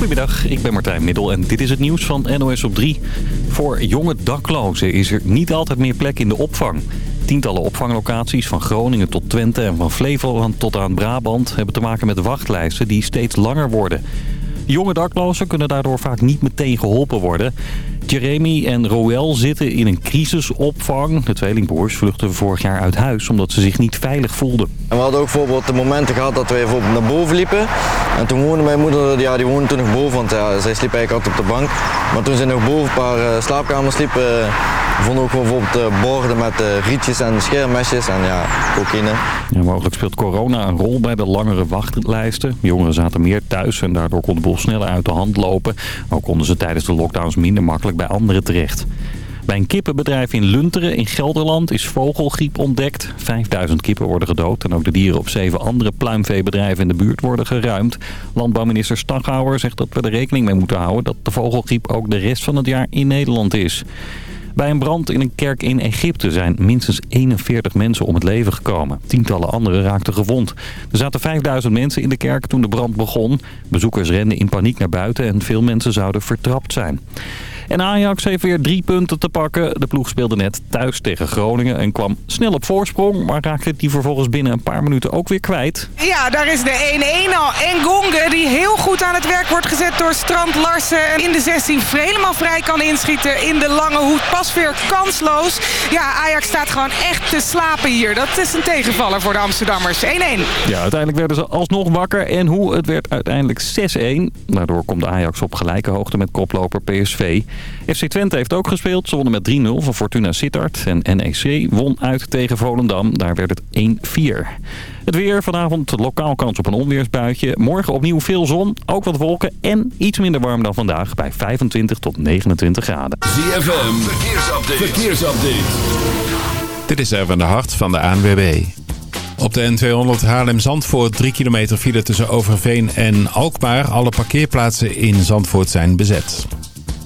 Goedemiddag, ik ben Martijn Middel en dit is het nieuws van NOS op 3. Voor jonge daklozen is er niet altijd meer plek in de opvang. Tientallen opvanglocaties van Groningen tot Twente en van Flevoland tot aan Brabant... hebben te maken met wachtlijsten die steeds langer worden. Jonge daklozen kunnen daardoor vaak niet meteen geholpen worden. Jeremy en Roel zitten in een crisisopvang. De tweelingbroers vluchtten vorig jaar uit huis omdat ze zich niet veilig voelden. En we hadden ook bijvoorbeeld de momenten gehad dat wij bijvoorbeeld naar boven liepen. En toen woonde mijn moeder, ja, die woonde toen nog boven, want ja, zij sliep eigenlijk altijd op de bank. Maar toen ze nog boven een paar uh, slaapkamers sliep, uh, vonden we ook bijvoorbeeld uh, borden met rietjes en schermmesjes en ja, cocaïne. Ja, mogelijk speelt corona een rol bij de langere wachtlijsten. Jongeren zaten meer thuis en daardoor kon de boel sneller uit de hand lopen. Ook konden ze tijdens de lockdowns minder makkelijk bij anderen terecht. Bij een kippenbedrijf in Lunteren in Gelderland is vogelgriep ontdekt. 5000 kippen worden gedood en ook de dieren op zeven andere pluimveebedrijven in de buurt worden geruimd. Landbouwminister Staghouwer zegt dat we er rekening mee moeten houden dat de vogelgriep ook de rest van het jaar in Nederland is. Bij een brand in een kerk in Egypte zijn minstens 41 mensen om het leven gekomen. Tientallen anderen raakten gewond. Er zaten 5000 mensen in de kerk toen de brand begon. Bezoekers renden in paniek naar buiten en veel mensen zouden vertrapt zijn. En Ajax heeft weer drie punten te pakken. De ploeg speelde net thuis tegen Groningen en kwam snel op voorsprong. Maar raakte die vervolgens binnen een paar minuten ook weer kwijt. Ja, daar is de 1-1 al. En Gonge die heel goed aan het werk wordt gezet door Strand Larsen. En in de 16 helemaal vrij kan inschieten in de lange hoed. Pasveer kansloos. Ja, Ajax staat gewoon echt te slapen hier. Dat is een tegenvaller voor de Amsterdammers. 1-1. Ja, uiteindelijk werden ze alsnog wakker. En hoe? Het werd uiteindelijk 6-1. Daardoor komt Ajax op gelijke hoogte met koploper PSV. FC Twente heeft ook gespeeld. Ze wonnen met 3-0 van Fortuna Sittard. En NEC won uit tegen Volendam. Daar werd het 1-4. Het weer vanavond lokaal kans op een onweersbuitje. Morgen opnieuw veel zon, ook wat wolken en iets minder warm dan vandaag bij 25 tot 29 graden. ZFM, verkeersupdate. verkeersupdate. Dit is even de hart van de ANWB. Op de N200 Haarlem-Zandvoort 3 kilometer file tussen Overveen en Alkmaar. Alle parkeerplaatsen in Zandvoort zijn bezet.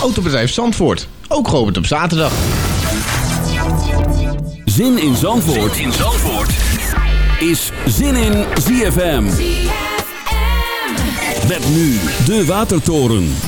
Autobedrijf Zandvoort. Ook geopend op zaterdag. Zin in Zandvoort, zin in Zandvoort. is Zin in ZFM. Met nu de Watertoren.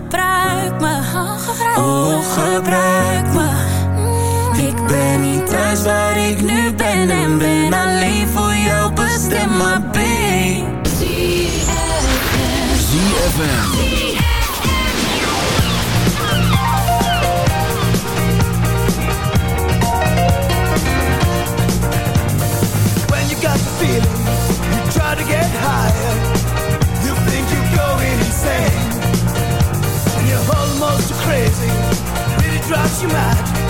pra makes you mad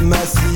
de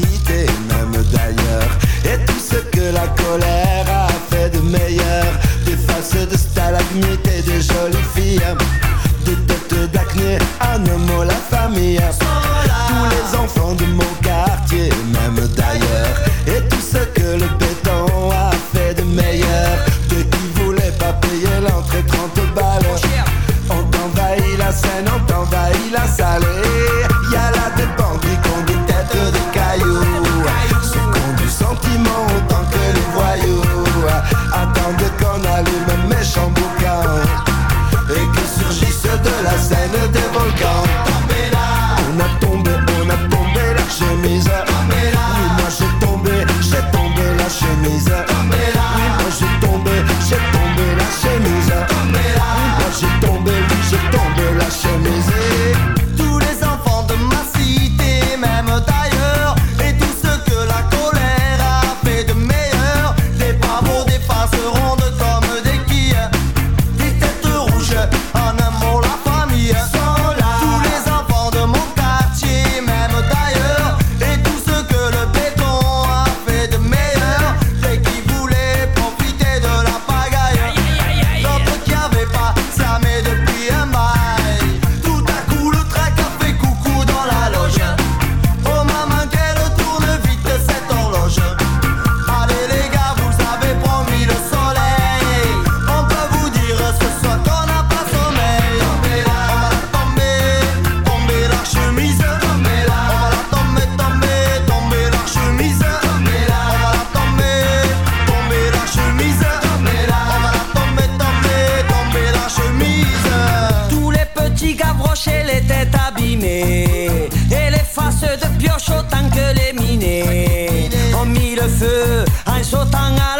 feu en sautant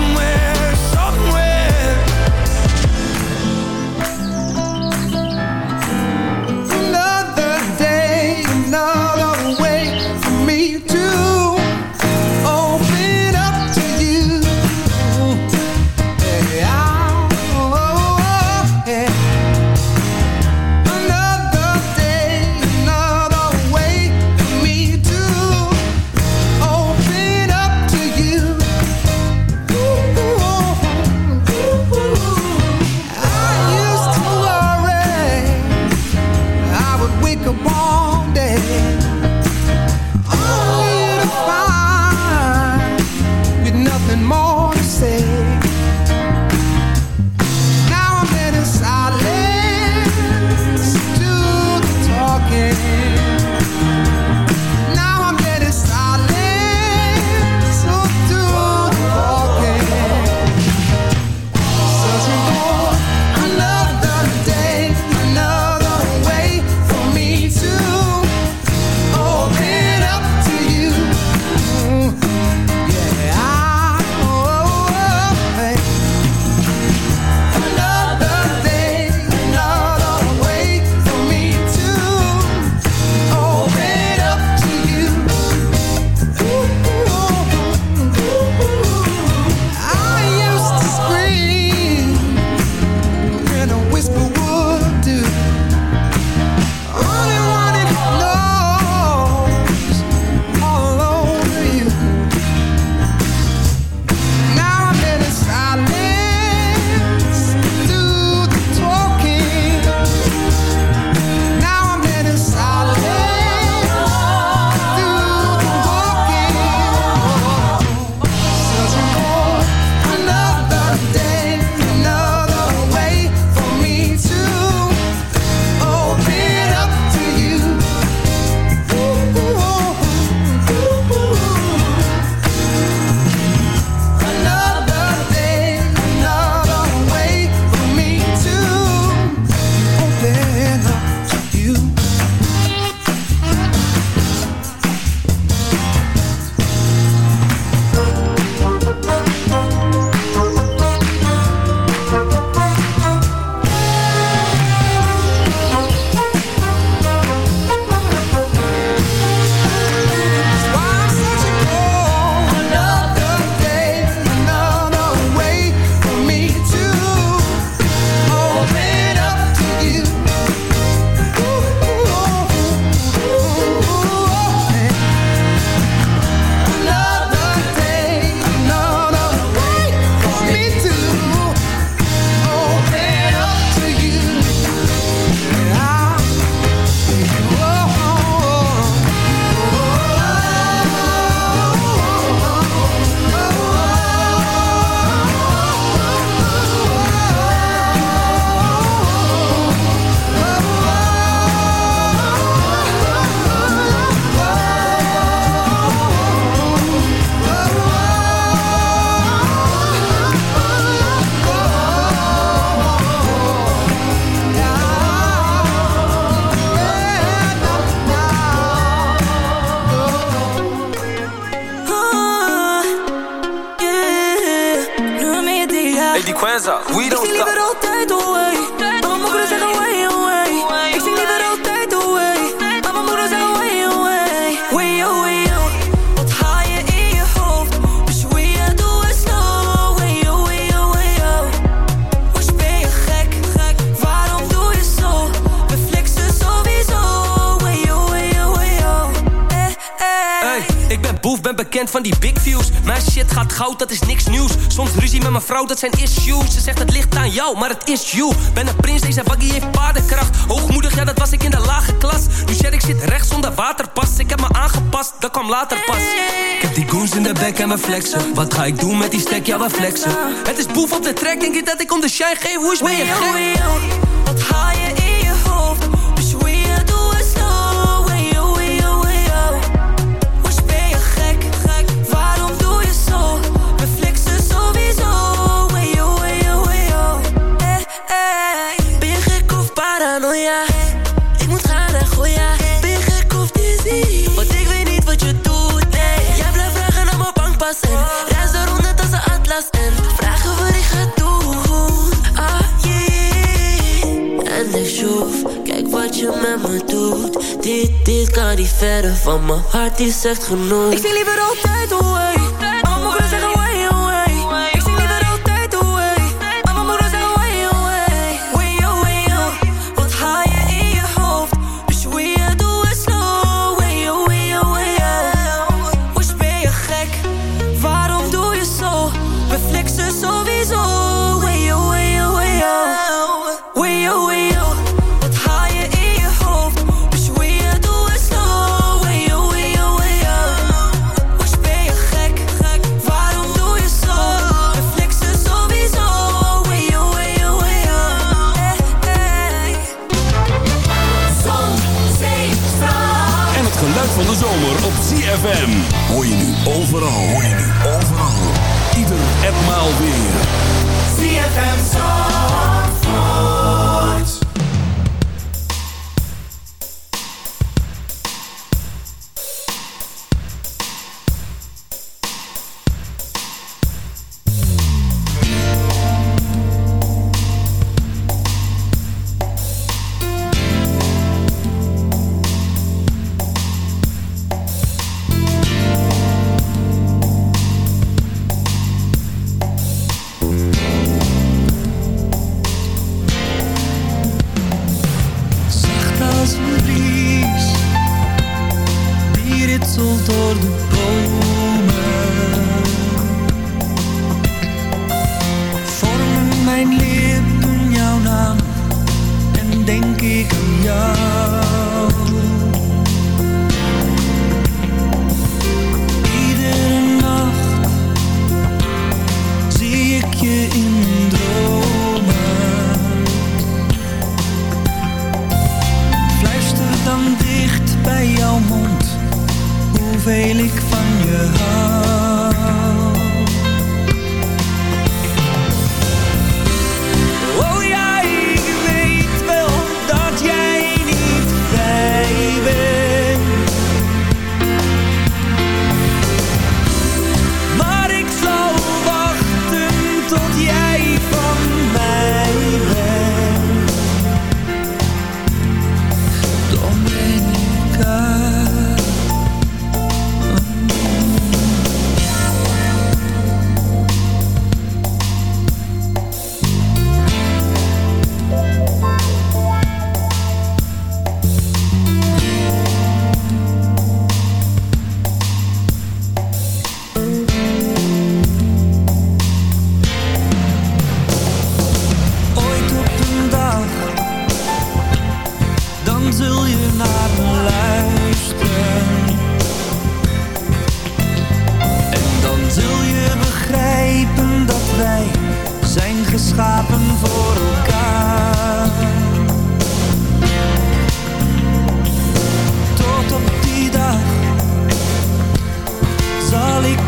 Somewhere. het zijn issues. Ze zegt het ligt aan jou, maar het is you. Ben een prins, deze baggy heeft paardenkracht. Hoogmoedig, ja dat was ik in de lage klas. Nu share ik zit rechts onder waterpas. Ik heb me aangepast, dat kwam later pas. Ik heb die goons in de bek en we flexen. Wat ga ik doen met die stek? Ja we flexen. Het is boef op de trek, denk je dat ik om de shine geef? Hoe is ben je gek? Wat ga je in? van mijn hart die zegt genoeg. Ik zie liever altijd away torno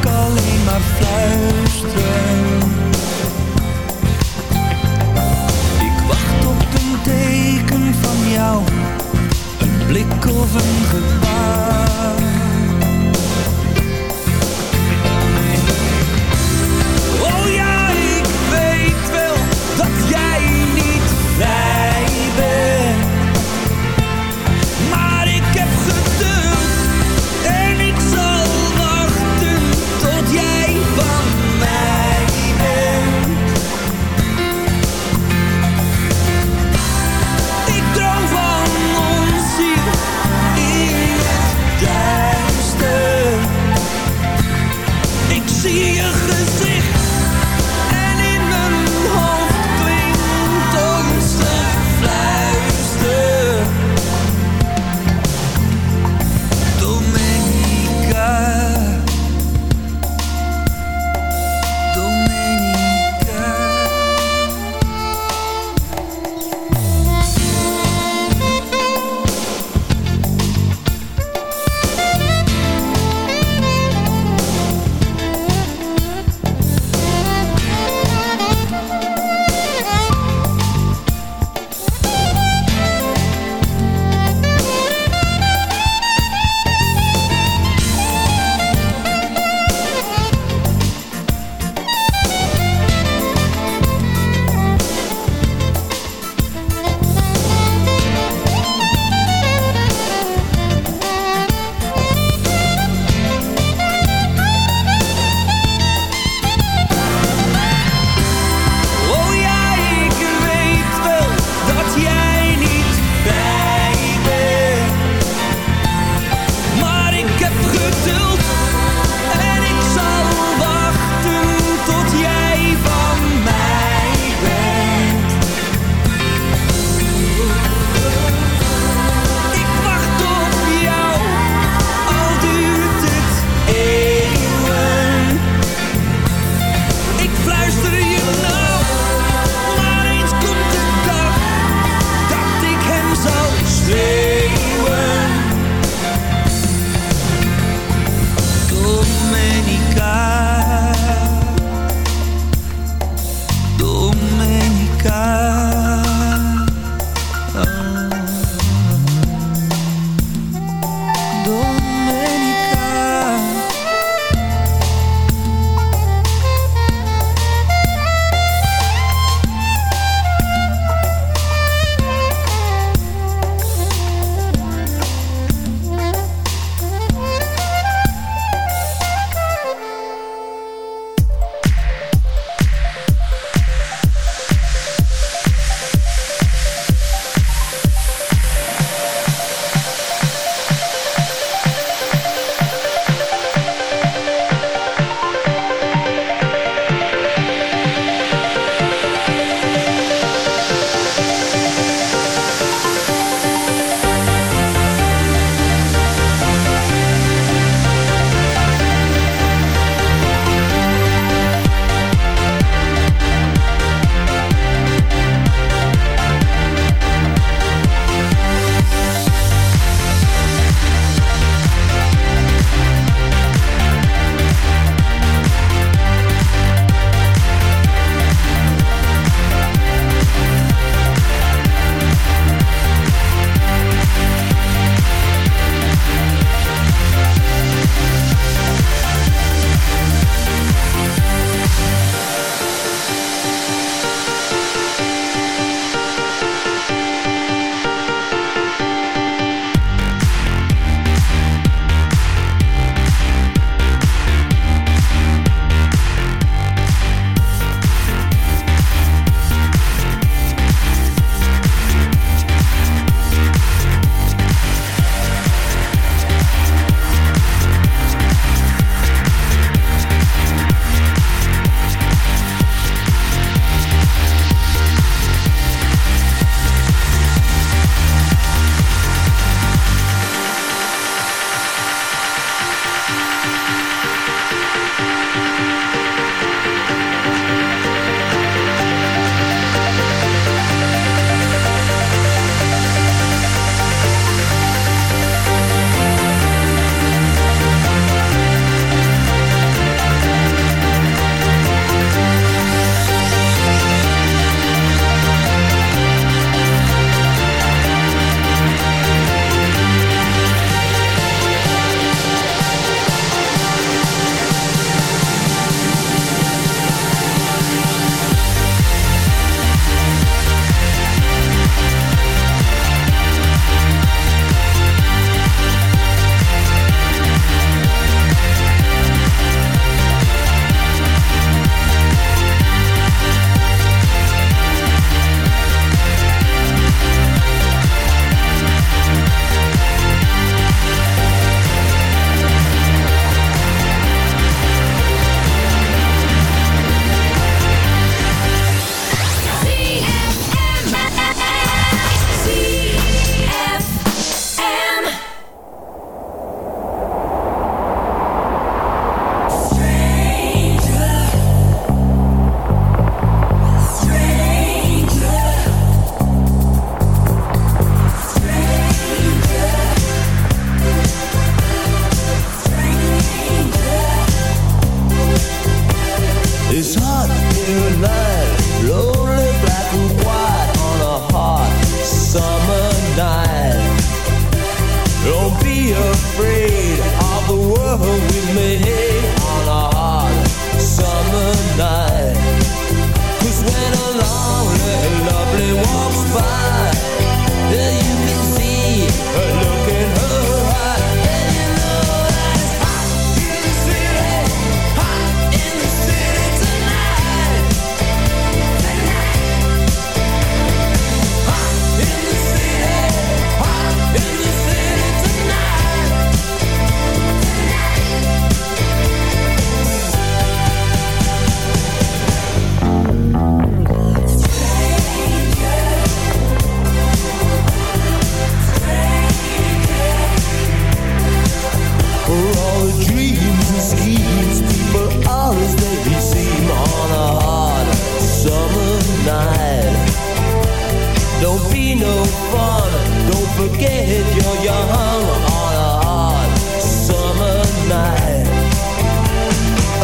ik alleen maar fluisteren. Ik wacht op een teken van jou, een blik of een gebaar.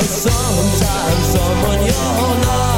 Sometimes someone you're not